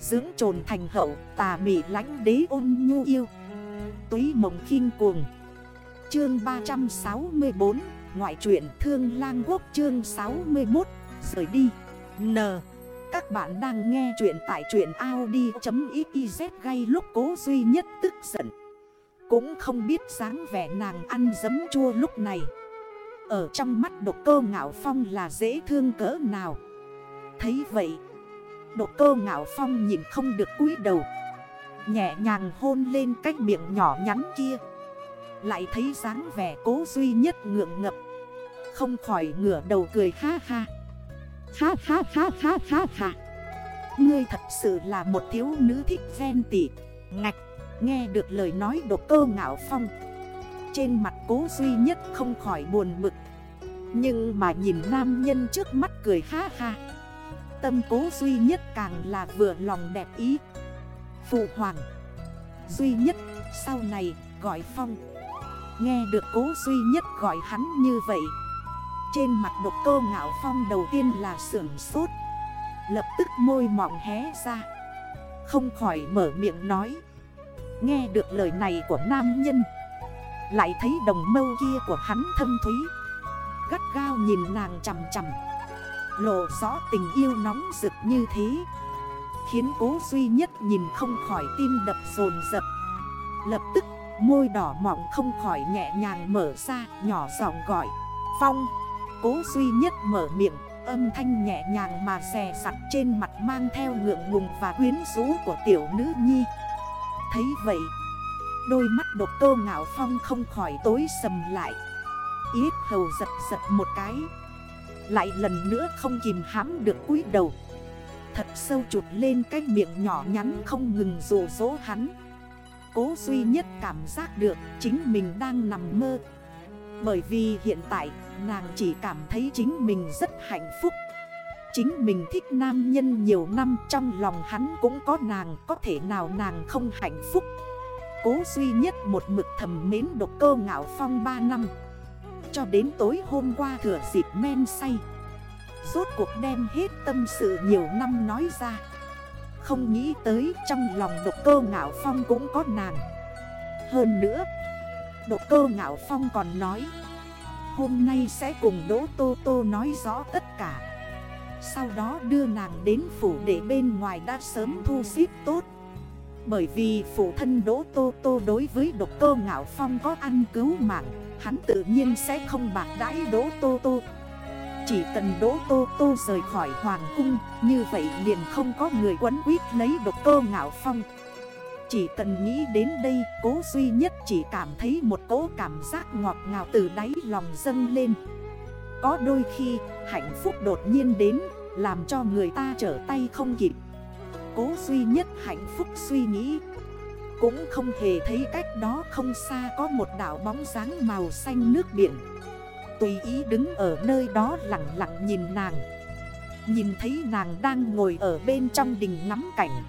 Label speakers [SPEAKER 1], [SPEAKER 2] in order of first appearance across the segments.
[SPEAKER 1] Dưỡng trồn thành hậu, tà mị lánh đế ôn nhu yêu. Túy mộng khinh cuồng. Chương 364 Ngoại truyện Thương Lang Quốc chương 61 Rời đi. N. Các bạn đang nghe chuyện tại truyện Audi.xyz gây lúc cố duy nhất tức giận. Cũng không biết dáng vẻ nàng ăn dấm chua lúc này. Ở trong mắt độc cơ ngạo phong là dễ thương cỡ nào. Thấy vậy Độc cơ ngạo phong nhìn không được cúi đầu. Nhẹ nhàng hôn lên cái miệng nhỏ nhắn kia. Lại thấy dáng vẻ cố duy nhất ngượng ngập. Không khỏi ngửa đầu cười ha ha. Ha ha ha ha ha ha. Ngươi thật sự là một thiếu nữ thích ven tỉ Ngạch, Nghe được lời nói độc cơ ngạo phong. Trên mặt cố duy nhất không khỏi buồn bực. Nhưng mà nhìn nam nhân trước mắt cười ha ha. Tâm cố duy nhất càng là vừa lòng đẹp ý. Phụ hoàng, Duy nhất, sau này gọi phong. Nghe được cố duy nhất gọi hắn như vậy, Trên mặt độc cơ ngạo phong đầu tiên là sưởng sốt. Lập tức môi mọng hé ra, Không khỏi mở miệng nói. Nghe được lời này của nam nhân, Lại thấy đồng mâu kia của hắn thâm thúy. Gắt gao nhìn nàng chầm chầm Lộ rõ tình yêu nóng rực như thế, Khiến cố duy nhất nhìn không khỏi tim đập dồn dập Lập tức, môi đỏ mọng không khỏi nhẹ nhàng mở ra, Nhỏ giọng gọi, Phong. Cố duy nhất mở miệng, Âm thanh nhẹ nhàng mà xè sặt trên mặt mang theo ngượng ngùng và quyến rũ của tiểu nữ nhi. Thấy vậy, Đôi mắt độc tô ngạo phong không khỏi tối sầm lại. Yết hầu giật giật một cái lại lần nữa không kìm hãm được cúi đầu. Thật sâu chụp lên cái miệng nhỏ nhắn không ngừng rồ rỗ hắn. Cố duy nhất cảm giác được chính mình đang nằm mơ. Bởi vì hiện tại, nàng chỉ cảm thấy chính mình rất hạnh phúc. Chính mình thích nam nhân nhiều năm, trong lòng hắn cũng có nàng, Có thể nào nàng không hạnh phúc? Cố duy nhất một mực thầm mến độc cơ ngạo phong 3 năm cho đến tối hôm qua thừa dịp men say. Rốt cuộc đem hết tâm sự nhiều năm nói ra. Không nghĩ tới trong lòng độc cơ ngạo phong cũng có nàng. Hơn nữa, Độc cơ ngạo phong còn nói, Hôm nay sẽ cùng Đỗ Tô Tô nói rõ tất cả. Sau đó đưa nàng đến phủ để bên ngoài đã sớm thu xếp tốt. Bởi vì phụ thân Đỗ Tô Tô đối với độc cơ ngạo phong có ăn cứu mạng Hắn tự nhiên sẽ không bạc đãi Đỗ Tô Tô. Chỉ cần Đỗ Tô Tô rời khỏi Hoàng Cung, Như vậy liền không có người quấn quýt lấy độc cơ ngạo phong. Chỉ cần nghĩ đến đây, Cố duy nhất chỉ cảm thấy một cố cảm giác ngọt ngào từ đáy lòng dâng lên. Có đôi khi, hạnh phúc đột nhiên đến, Làm cho người ta trở tay không kịp. Cố duy nhất hạnh phúc suy nghĩ cũng không hề thấy cách đó không xa có một đảo bóng dáng màu xanh nước biển. Tùy ý đứng ở nơi đó lặng lặng nhìn nàng. Nhìn thấy nàng đang ngồi ở bên trong đình ngắm cảnh.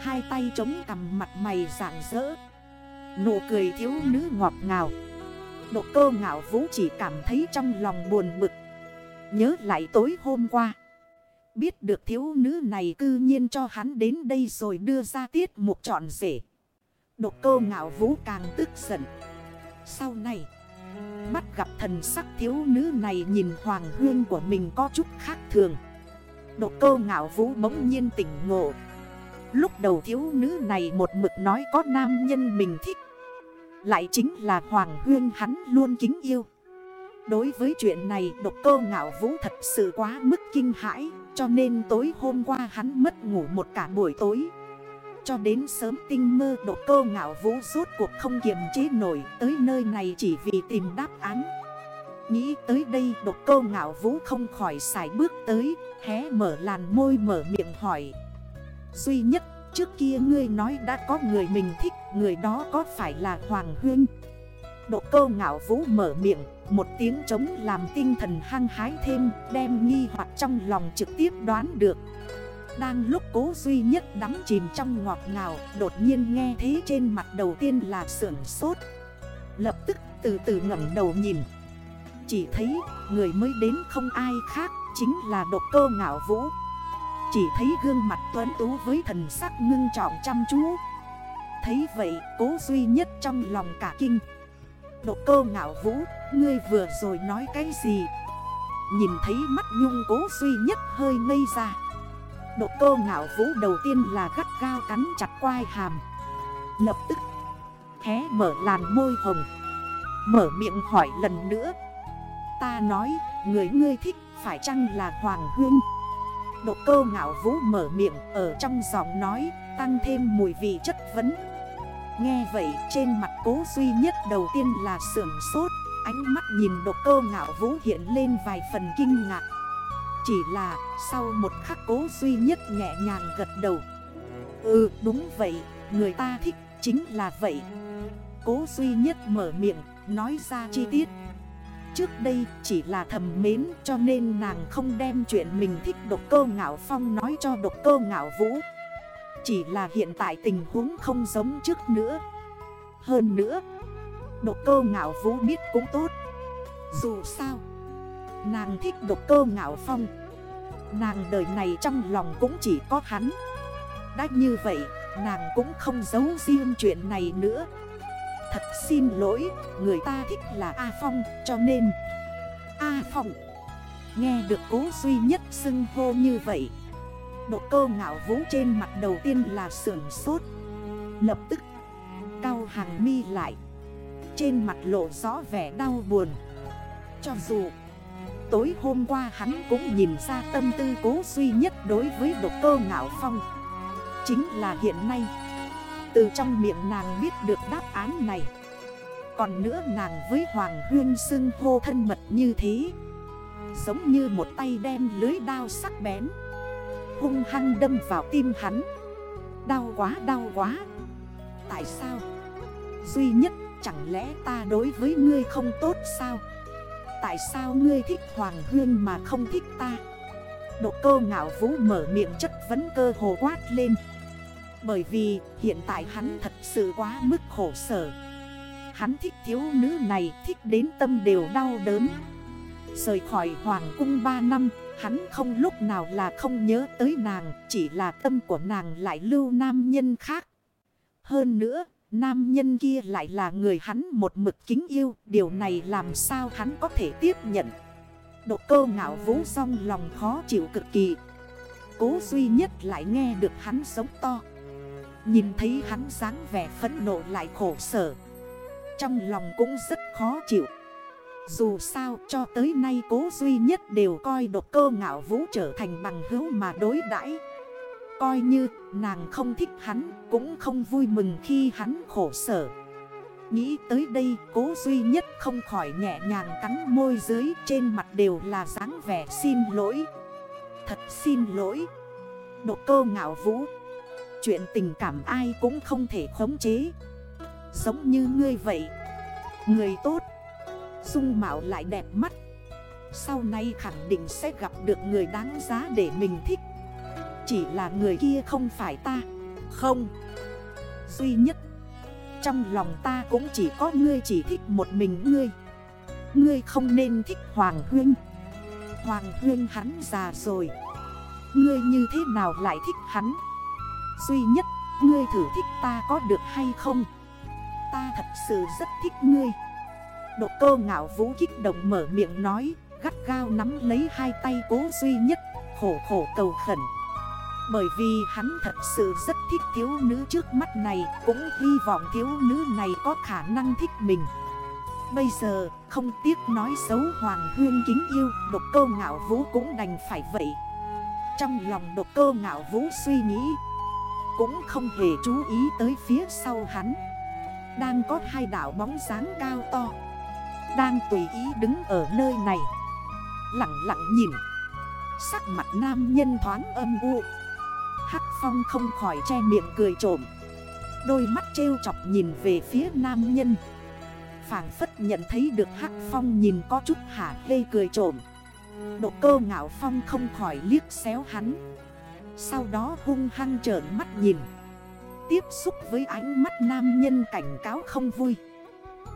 [SPEAKER 1] Hai tay chống cầm mặt mày rạng rỡ. Nụ cười thiếu nữ ngọt ngào. Độ cơ ngạo vũ chỉ cảm thấy trong lòng buồn bực. Nhớ lại tối hôm qua. Biết được thiếu nữ này cư nhiên cho hắn đến đây rồi đưa ra tiết mục trọn rể. Độc cơ ngạo vũ càng tức giận. Sau này, Mắt gặp thần sắc thiếu nữ này nhìn hoàng hương của mình có chút khác thường. Độc cơ ngạo vũ bỗng nhiên tỉnh ngộ. Lúc đầu thiếu nữ này một mực nói có nam nhân mình thích. Lại chính là hoàng hương hắn luôn kính yêu. Đối với chuyện này độc cơ ngạo vũ thật sự quá mức kinh hãi, Cho nên tối hôm qua hắn mất ngủ một cả buổi tối cho đến sớm tinh mơ độ cơ ngạo vũ rốt cuộc không kiềm chế nổi, Tới nơi này chỉ vì tìm đáp án. Nghĩ tới đây độc cơ ngạo vũ không khỏi xài bước tới, Hé mở làn môi mở miệng hỏi. Duy nhất, trước kia ngươi nói đã có người mình thích, Người đó có phải là Hoàng Hương Độ cơ ngạo vũ mở miệng, Một tiếng trống làm tinh thần hăng hái thêm, Đem nghi hoặc trong lòng trực tiếp đoán được đang lúc cố duy nhất đắm chìm trong ngọt ngào, Đột nhiên nghe thế trên mặt đầu tiên là sưởng sốt. Lập tức từ từ ngẩn đầu nhìn. Chỉ thấy người mới đến không ai khác, Chính là độc cơ ngạo vũ. Chỉ thấy gương mặt tuấn tú với thần sắc ngưng trọng chăm chú. Thấy vậy, cố duy nhất trong lòng cả kinh. Độ cơ ngạo vũ, Ngươi vừa rồi nói cái gì? Nhìn thấy mắt nhung cố duy nhất hơi ngây ra. Độ cô ngạo vũ đầu tiên là gắt gao cắn chặt quai hàm. Lập tức, Hé mở làn môi hồng. Mở miệng hỏi lần nữa. Ta nói, người ngươi thích phải chăng là Hoàng Hương? Độ cô ngạo vũ mở miệng ở trong giọng nói, Tăng thêm mùi vị chất vấn. Nghe vậy, trên mặt cố duy nhất đầu tiên là sưởng sốt. Ánh mắt nhìn độ cô ngạo vũ hiện lên vài phần kinh ngạc. Chỉ là sau một khắc cố duy nhất nhẹ nhàng gật đầu. Ừ đúng vậy, Người ta thích chính là vậy. Cố duy nhất mở miệng, Nói ra chi tiết. Trước đây chỉ là thầm mến cho nên nàng không đem chuyện mình thích độc cơ ngạo phong nói cho độc cơ ngạo vũ. Chỉ là hiện tại tình huống không giống trước nữa. Hơn nữa, Độc cơ ngạo vũ biết cũng tốt. Dù sao Nàng thích độc cơ ngạo phong. Nàng đời này trong lòng cũng chỉ có hắn. Đã như vậy, Nàng cũng không giấu riêng chuyện này nữa. Thật xin lỗi, Người ta thích là A Phong, Cho nên. A Phong, Nghe được cố duy nhất xưng hô như vậy. Độ cơ ngạo vũ trên mặt đầu tiên là sưởng sốt. Lập tức, Cao hàng mi lại. Trên mặt lộ rõ vẻ đau buồn. Cho dù Tối hôm qua hắn cũng nhìn ra tâm tư cố duy nhất đối với độc cơ ngạo phong. Chính là hiện nay, Từ trong miệng nàng biết được đáp án này. Còn nữa nàng với Hoàng Hương xưng hô thân mật như thế, Giống như một tay đem lưới đao sắc bén, Hung hăng đâm vào tim hắn. Đau quá đau quá. Tại sao? Duy nhất, chẳng lẽ ta đối với ngươi không tốt sao? Tại sao ngươi thích Hoàng Hương mà không thích ta? Độ cơ ngạo vũ mở miệng chất vấn cơ hồ quát lên. Bởi vì hiện tại hắn thật sự quá mức khổ sở. Hắn thích thiếu nữ này, thích đến tâm đều đau đớn. Rời khỏi Hoàng cung 3 năm, Hắn không lúc nào là không nhớ tới nàng, Chỉ là tâm của nàng lại lưu nam nhân khác. Hơn nữa Nam nhân kia lại là người hắn một mực kính yêu, Điều này làm sao hắn có thể tiếp nhận? Độ cơ ngạo vũ song lòng khó chịu cực kỳ. Cố duy nhất lại nghe được hắn sống to. Nhìn thấy hắn dáng vẻ phẫn nộ lại khổ sở. Trong lòng cũng rất khó chịu. Dù sao cho tới nay cố duy nhất đều coi độc cơ ngạo vũ trở thành bằng hữu mà đối đãi. Coi như, nàng không thích hắn, cũng không vui mừng khi hắn khổ sở. Nghĩ tới đây, cố duy nhất không khỏi nhẹ nhàng cắn môi dưới, trên mặt đều là dáng vẻ xin lỗi. Thật xin lỗi. Độ cơ ngạo vũ. Chuyện tình cảm ai cũng không thể khống chế. Giống như ngươi vậy. Người tốt. Dung mạo lại đẹp mắt. Sau này khẳng định sẽ gặp được người đáng giá để mình thích. Chỉ là người kia không phải ta. Không. Duy nhất. Trong lòng ta cũng chỉ có ngươi chỉ thích một mình ngươi. Ngươi không nên thích Hoàng huyên. Hoàng huyên hắn già rồi. Ngươi như thế nào lại thích hắn? Duy nhất, Ngươi thử thích ta có được hay không? Ta thật sự rất thích ngươi. Độ cơ ngạo vũ kích động mở miệng nói, Gắt gao nắm lấy hai tay cố duy nhất, Khổ khổ cầu khẩn. Bởi vì hắn thật sự rất thích thiếu nữ trước mắt này, Cũng hy vọng thiếu nữ này có khả năng thích mình. Bây giờ, không tiếc nói xấu Hoàng Hương kính yêu, Độc cơ ngạo vũ cũng đành phải vậy. Trong lòng độc cơ ngạo vũ suy nghĩ, Cũng không hề chú ý tới phía sau hắn. Đang có hai đảo bóng dáng cao to, Đang tùy ý đứng ở nơi này. Lặng lặng nhìn, Sắc mặt nam nhân thoáng âm u. Hắc phong không khỏi che miệng cười trộm. Đôi mắt trêu chọc nhìn về phía nam nhân. Phản phất nhận thấy được Hắc phong nhìn có chút hả hê cười trộm. Độ cơ ngạo phong không khỏi liếc xéo hắn. Sau đó hung hăng trởn mắt nhìn. Tiếp xúc với ánh mắt nam nhân cảnh cáo không vui.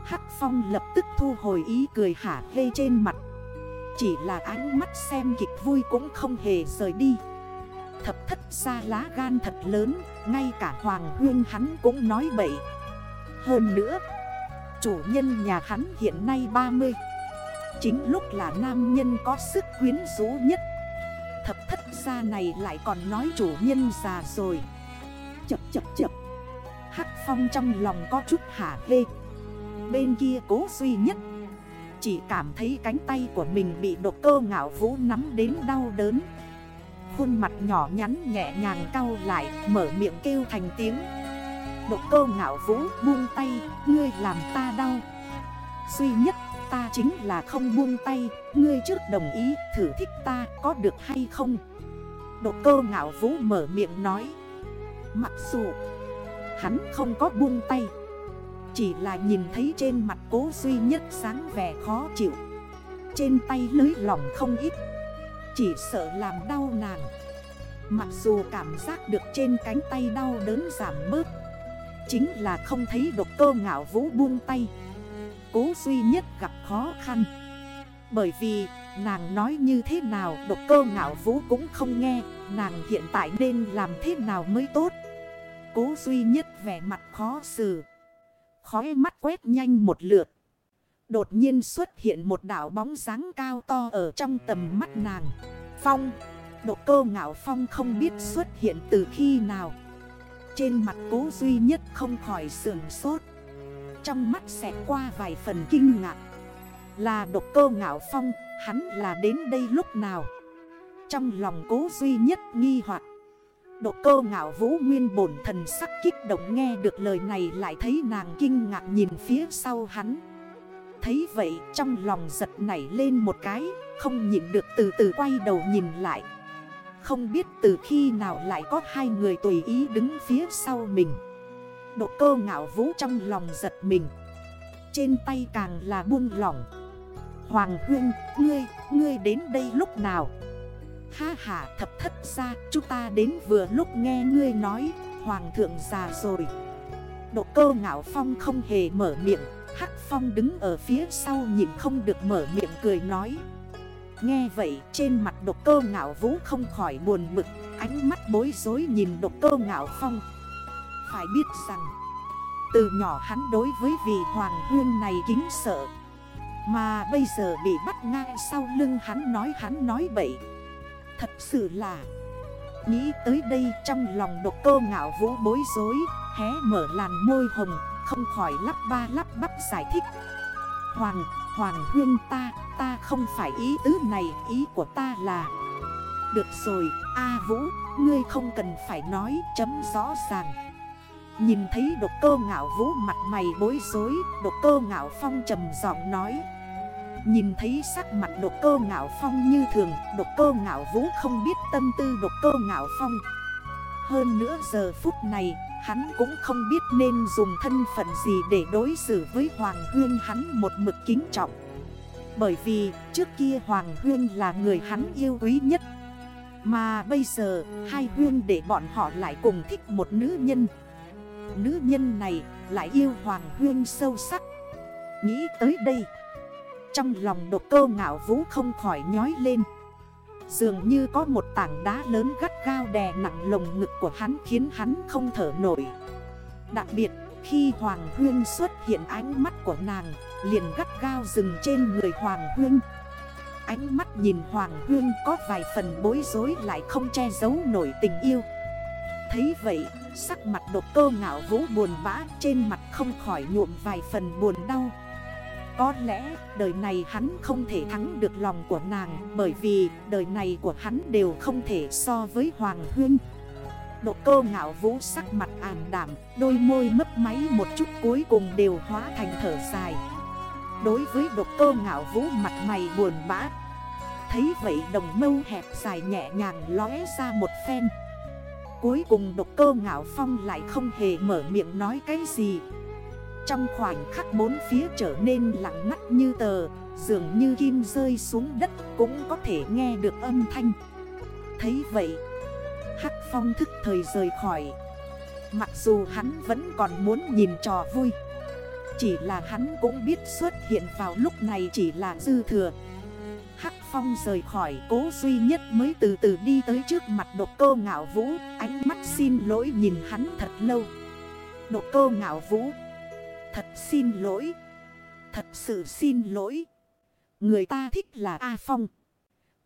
[SPEAKER 1] Hắc Phong lập tức thu hồi ý cười hả hê trên mặt. Chỉ là ánh mắt xem kịch vui cũng không hề rời đi. Thập thất ra lá gan thật lớn, Ngay cả Hoàng Huyên hắn cũng nói bậy. Hơn nữa, Chủ nhân nhà hắn hiện nay 30 Chính lúc là nam nhân có sức quyến rũ nhất. Thập thất gia này lại còn nói chủ nhân già rồi. Chập chập chập. Hắc phong trong lòng có chút hả hê. Bên kia cố duy nhất, Chỉ cảm thấy cánh tay của mình bị độc cơ ngạo vũ nắm đến đau đớn. Khuôn mặt nhỏ nhắn nhẹ nhàng cau lại, Mở miệng kêu thành tiếng. Độc cơ ngạo vũ buông tay, Ngươi làm ta đau. Duy nhất, ta chính là không buông tay. Ngươi trước đồng ý thử thích ta, có được hay không? Độc cơ ngạo vũ mở miệng nói. Mặc dù hắn không có buông tay, Chỉ là nhìn thấy trên mặt cố duy nhất sáng vẻ khó chịu. Trên tay lưới lỏng không ít chỉ sợ làm đau nàng. Mặc dù cảm giác được trên cánh tay đau đớn giảm bớt, Chính là không thấy độc cơ ngạo vũ buông tay. Cố duy nhất gặp khó khăn. Bởi vì nàng nói như thế nào độc cơ ngạo vũ cũng không nghe, Nàng hiện tại nên làm thế nào mới tốt? Cố duy nhất vẻ mặt khó xử. Khói mắt quét nhanh một lượt. Đột nhiên xuất hiện một đảo bóng dáng cao to ở trong tầm mắt nàng. Phong, Độ cơ ngạo phong không biết xuất hiện từ khi nào. Trên mặt cố duy nhất không khỏi sườn sốt. Trong mắt xẹt qua vài phần kinh ngạc. Là độc cơ ngạo phong, Hắn là đến đây lúc nào? Trong lòng cố duy nhất nghi hoặc, Độ cơ ngạo vũ nguyên bổn thần sắc kích động nghe được lời này lại thấy nàng kinh ngạc nhìn phía sau hắn. Thấy vậy trong lòng giật nảy lên một cái, không nhịn được từ từ quay đầu nhìn lại. Không biết từ khi nào lại có hai người tùy ý đứng phía sau mình. Độ cơ ngạo vũ trong lòng giật mình. Trên tay càng là buông lỏng. Hoàng huyên, ngươi, ngươi đến đây lúc nào? Ha ha thập thất ra chúng ta đến vừa lúc nghe ngươi nói Hoàng thượng già rồi Độ cơ ngạo phong không hề mở miệng Hắc phong đứng ở phía sau nhìn không được mở miệng cười nói. Nghe vậy, trên mặt độc cơ ngạo vũ không khỏi buồn bực, Ánh mắt bối rối nhìn độc cơ ngạo phong. Phải biết rằng, Từ nhỏ hắn đối với vị hoàng hương này kính sợ. Mà bây giờ bị bắt ngang sau lưng hắn nói hắn nói bậy. Thật sự là, Nghĩ tới đây trong lòng độc cơ ngạo vũ bối rối, Hé mở làn môi hồng. Không khỏi lắp ba lắp bắp giải thích. Hoàng, Hoàng huyên ta Ta không phải ý tứ này Ý của ta là Được rồi, A Vũ Ngươi không cần phải nói chấm rõ ràng. Nhìn thấy độc cơ ngạo vũ mặt mày bối rối Độc cơ ngạo phong trầm giọng nói. Nhìn thấy sắc mặt độc cơ ngạo phong như thường Độc cơ ngạo vũ không biết tâm tư độc cơ ngạo phong. Hơn nữa giờ phút này, Hắn cũng không biết nên dùng thân phận gì để đối xử với Hoàng Huyên hắn một mực kính trọng. Bởi vì trước kia Hoàng Huyên là người hắn yêu quý nhất. Mà bây giờ, hai Huyên để bọn họ lại cùng thích một nữ nhân. Nữ nhân này lại yêu Hoàng Huyên sâu sắc. Nghĩ tới đây, trong lòng độc cơ ngạo vũ không khỏi nhói lên. Dường như có một tảng đá lớn gắt gao đè nặng lồng ngực của hắn khiến hắn không thở nổi. Đặc biệt, khi Hoàng Huyên xuất hiện ánh mắt của nàng, liền gắt gao dừng trên người Hoàng Huyên. Ánh mắt nhìn Hoàng Huyên có vài phần bối rối lại không che giấu nổi tình yêu. Thấy vậy, sắc mặt độc cơ ngạo vũ buồn bã, trên mặt không khỏi nhuộm vài phần buồn đau có lẽ đời này hắn không thể thắng được lòng của nàng, Bởi vì đời này của hắn đều không thể so với Hoàng Huyên. Độ cơ ngạo vũ sắc mặt ảm đảm Đôi môi mấp máy một chút cuối cùng đều hóa thành thở dài. Đối với độc cơ ngạo vũ mặt mày buồn bã, Thấy vậy đồng mâu hẹp dài nhẹ nhàng lóe ra một phen. Cuối cùng độc cơ ngạo phong lại không hề mở miệng nói cái gì trong khoảnh khắc bốn phía trở nên lặng ngắt như tờ, Dường như kim rơi xuống đất cũng có thể nghe được âm thanh. Thấy vậy, Hắc phong thức thời rời khỏi. Mặc dù hắn vẫn còn muốn nhìn trò vui, Chỉ là hắn cũng biết xuất hiện vào lúc này chỉ là dư thừa. Hắc phong rời khỏi cố duy nhất mới từ từ đi tới trước mặt độc Cô ngạo vũ, Ánh mắt xin lỗi nhìn hắn thật lâu. Độc Cô ngạo vũ Thật xin lỗi. Thật sự xin lỗi. Người ta thích là A Phong.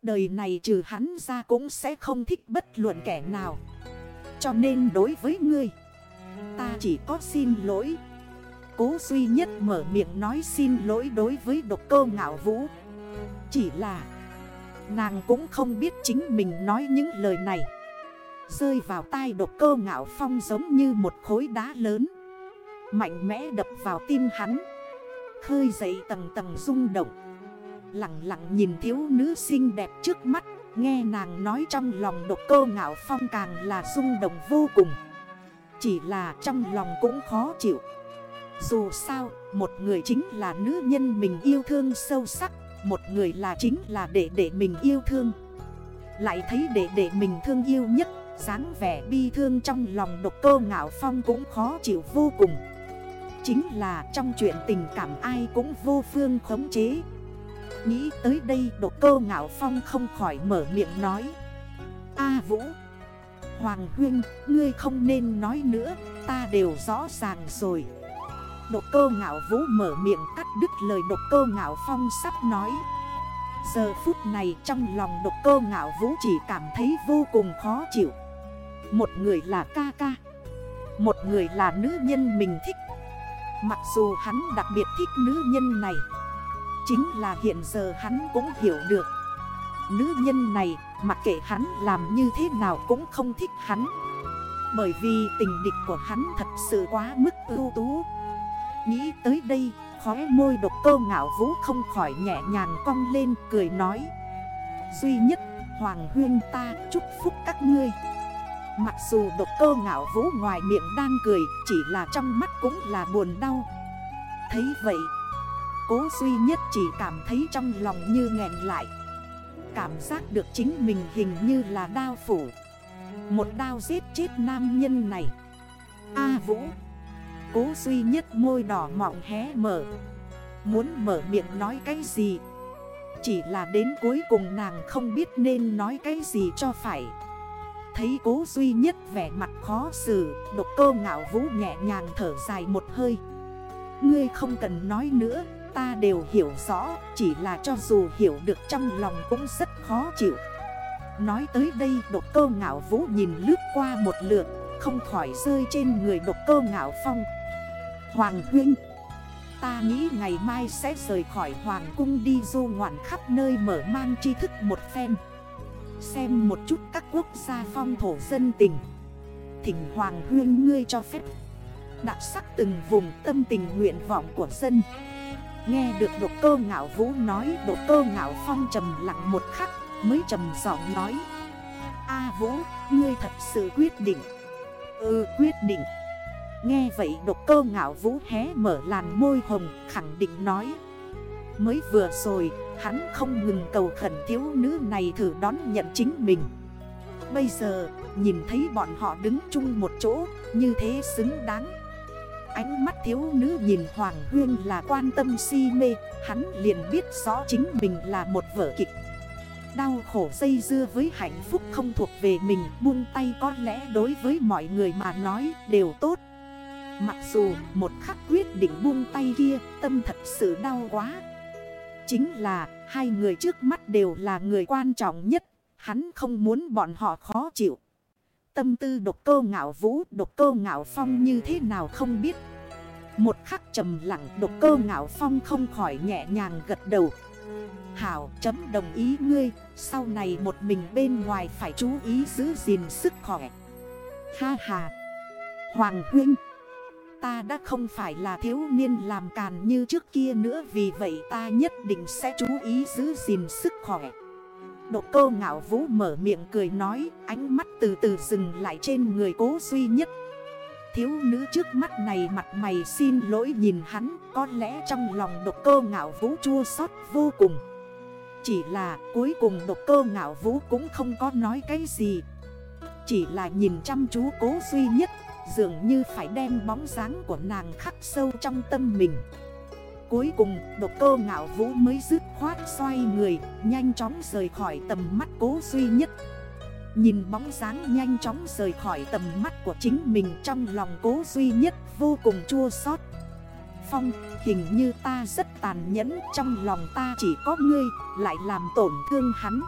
[SPEAKER 1] Đời này trừ hắn ra cũng sẽ không thích bất luận kẻ nào. Cho nên đối với ngươi, Ta chỉ có xin lỗi. Cố duy nhất mở miệng nói xin lỗi đối với độc cơ ngạo vũ. Chỉ là, Nàng cũng không biết chính mình nói những lời này. Rơi vào tai độc cơ ngạo phong giống như một khối đá lớn. Mạnh mẽ đập vào tim hắn. Khơi dậy tầng tầng rung động. Lặng lặng nhìn thiếu nữ xinh đẹp trước mắt Nghe nàng nói trong lòng độc cơ ngạo phong càng là rung động vô cùng. Chỉ là trong lòng cũng khó chịu. Dù sao, một người chính là nữ nhân mình yêu thương sâu sắc Một người là chính là đệ đệ mình yêu thương. Lại thấy đệ đệ mình thương yêu nhất dáng vẻ bi thương trong lòng độc cơ ngạo phong cũng khó chịu vô cùng. Chính là trong chuyện tình cảm ai cũng vô phương khống chế. Nghĩ tới đây độc cơ ngạo phong không khỏi mở miệng nói. A Vũ, Hoàng Huyên, ngươi không nên nói nữa, Ta đều rõ ràng rồi. Độc cơ ngạo vũ mở miệng cắt đứt lời độc cơ ngạo phong sắp nói. Giờ phút này trong lòng độc cơ ngạo vũ chỉ cảm thấy vô cùng khó chịu. Một người là ca ca, Một người là nữ nhân mình thích Mặc dù hắn đặc biệt thích nữ nhân này, Chính là hiện giờ hắn cũng hiểu được. Nữ nhân này, mặc kệ hắn làm như thế nào cũng không thích hắn. Bởi vì tình địch của hắn thật sự quá mức ưu tú. Nghĩ tới đây, khóe môi độc cơ ngạo vũ không khỏi nhẹ nhàng cong lên, cười nói. Duy nhất, Hoàng Huyên ta chúc phúc các ngươi. Mặc dù độc cơ ngạo vũ ngoài miệng đang cười, Chỉ là trong mắt cũng là buồn đau. Thấy vậy, Cố duy nhất chỉ cảm thấy trong lòng như nghẹn lại. Cảm giác được chính mình hình như là đao phủ. Một đao giết chết nam nhân này. A Vũ, Cố duy nhất môi đỏ mọng hé mở. Muốn mở miệng nói cái gì? Chỉ là đến cuối cùng nàng không biết nên nói cái gì cho phải. Thấy cố duy nhất vẻ mặt khó xử, Độc cơ ngạo vũ nhẹ nhàng thở dài một hơi. Ngươi không cần nói nữa, Ta đều hiểu rõ, Chỉ là cho dù hiểu được trong lòng cũng rất khó chịu. Nói tới đây, độc cơ ngạo vũ nhìn lướt qua một lượt, Không khỏi rơi trên người độc cơ ngạo phong. Hoàng huynh, Ta nghĩ ngày mai sẽ rời khỏi Hoàng cung đi du ngoạn khắp nơi mở mang tri thức một phen. Xem một chút các quốc gia phong thổ dân tình. Thỉnh Hoàng huyên ngươi cho phép. Đặc sắc từng vùng tâm tình nguyện vọng của dân. Nghe được độc cơ ngạo vũ nói Độc cơ ngạo phong trầm lặng một khắc Mới trầm giọng nói. A vũ, ngươi thật sự quyết định. Ừ quyết định. Nghe vậy độc cơ ngạo vũ hé mở làn môi hồng khẳng định nói. Mới vừa rồi hắn không ngừng cầu khẩn thiếu nữ này thử đón nhận chính mình. Bây giờ, nhìn thấy bọn họ đứng chung một chỗ, như thế xứng đáng. Ánh mắt thiếu nữ nhìn Hoàng Huyên là quan tâm si mê, Hắn liền biết rõ chính mình là một vở kịch. Đau khổ dây dưa với hạnh phúc không thuộc về mình, Buông tay có lẽ đối với mọi người mà nói đều tốt. Mặc dù một khắc quyết định buông tay kia, tâm thật sự đau quá. Chính là hai người trước mắt đều là người quan trọng nhất. Hắn không muốn bọn họ khó chịu. Tâm tư độc cơ ngạo vũ, độc cơ ngạo phong như thế nào không biết. Một khắc trầm lặng, độc cơ ngạo phong không khỏi nhẹ nhàng gật đầu. Hảo, chấm đồng ý ngươi, Sau này một mình bên ngoài phải chú ý giữ gìn sức khỏe. Ha ha. Hoàng huynh. Ta đã không phải là thiếu niên làm càn như trước kia nữa, Vì vậy ta nhất định sẽ chú ý giữ gìn sức khỏe. Độ cơ ngạo vũ mở miệng cười nói, Ánh mắt từ từ dừng lại trên người cố duy nhất. Thiếu nữ trước mắt này mặt mày xin lỗi nhìn hắn, Có lẽ trong lòng độc cơ ngạo vũ chua xót vô cùng. Chỉ là cuối cùng độc cơ ngạo vũ cũng không có nói cái gì, Chỉ là nhìn chăm chú cố duy nhất. Dường như phải đem bóng dáng của nàng khắc sâu trong tâm mình. Cuối cùng, độc cơ ngạo vũ mới dứt khoát xoay người, Nhanh chóng rời khỏi tầm mắt cố duy nhất. Nhìn bóng dáng nhanh chóng rời khỏi tầm mắt của chính mình trong lòng cố duy nhất vô cùng chua xót. Phong, hình như ta rất tàn nhẫn, trong lòng ta chỉ có ngươi, lại làm tổn thương hắn.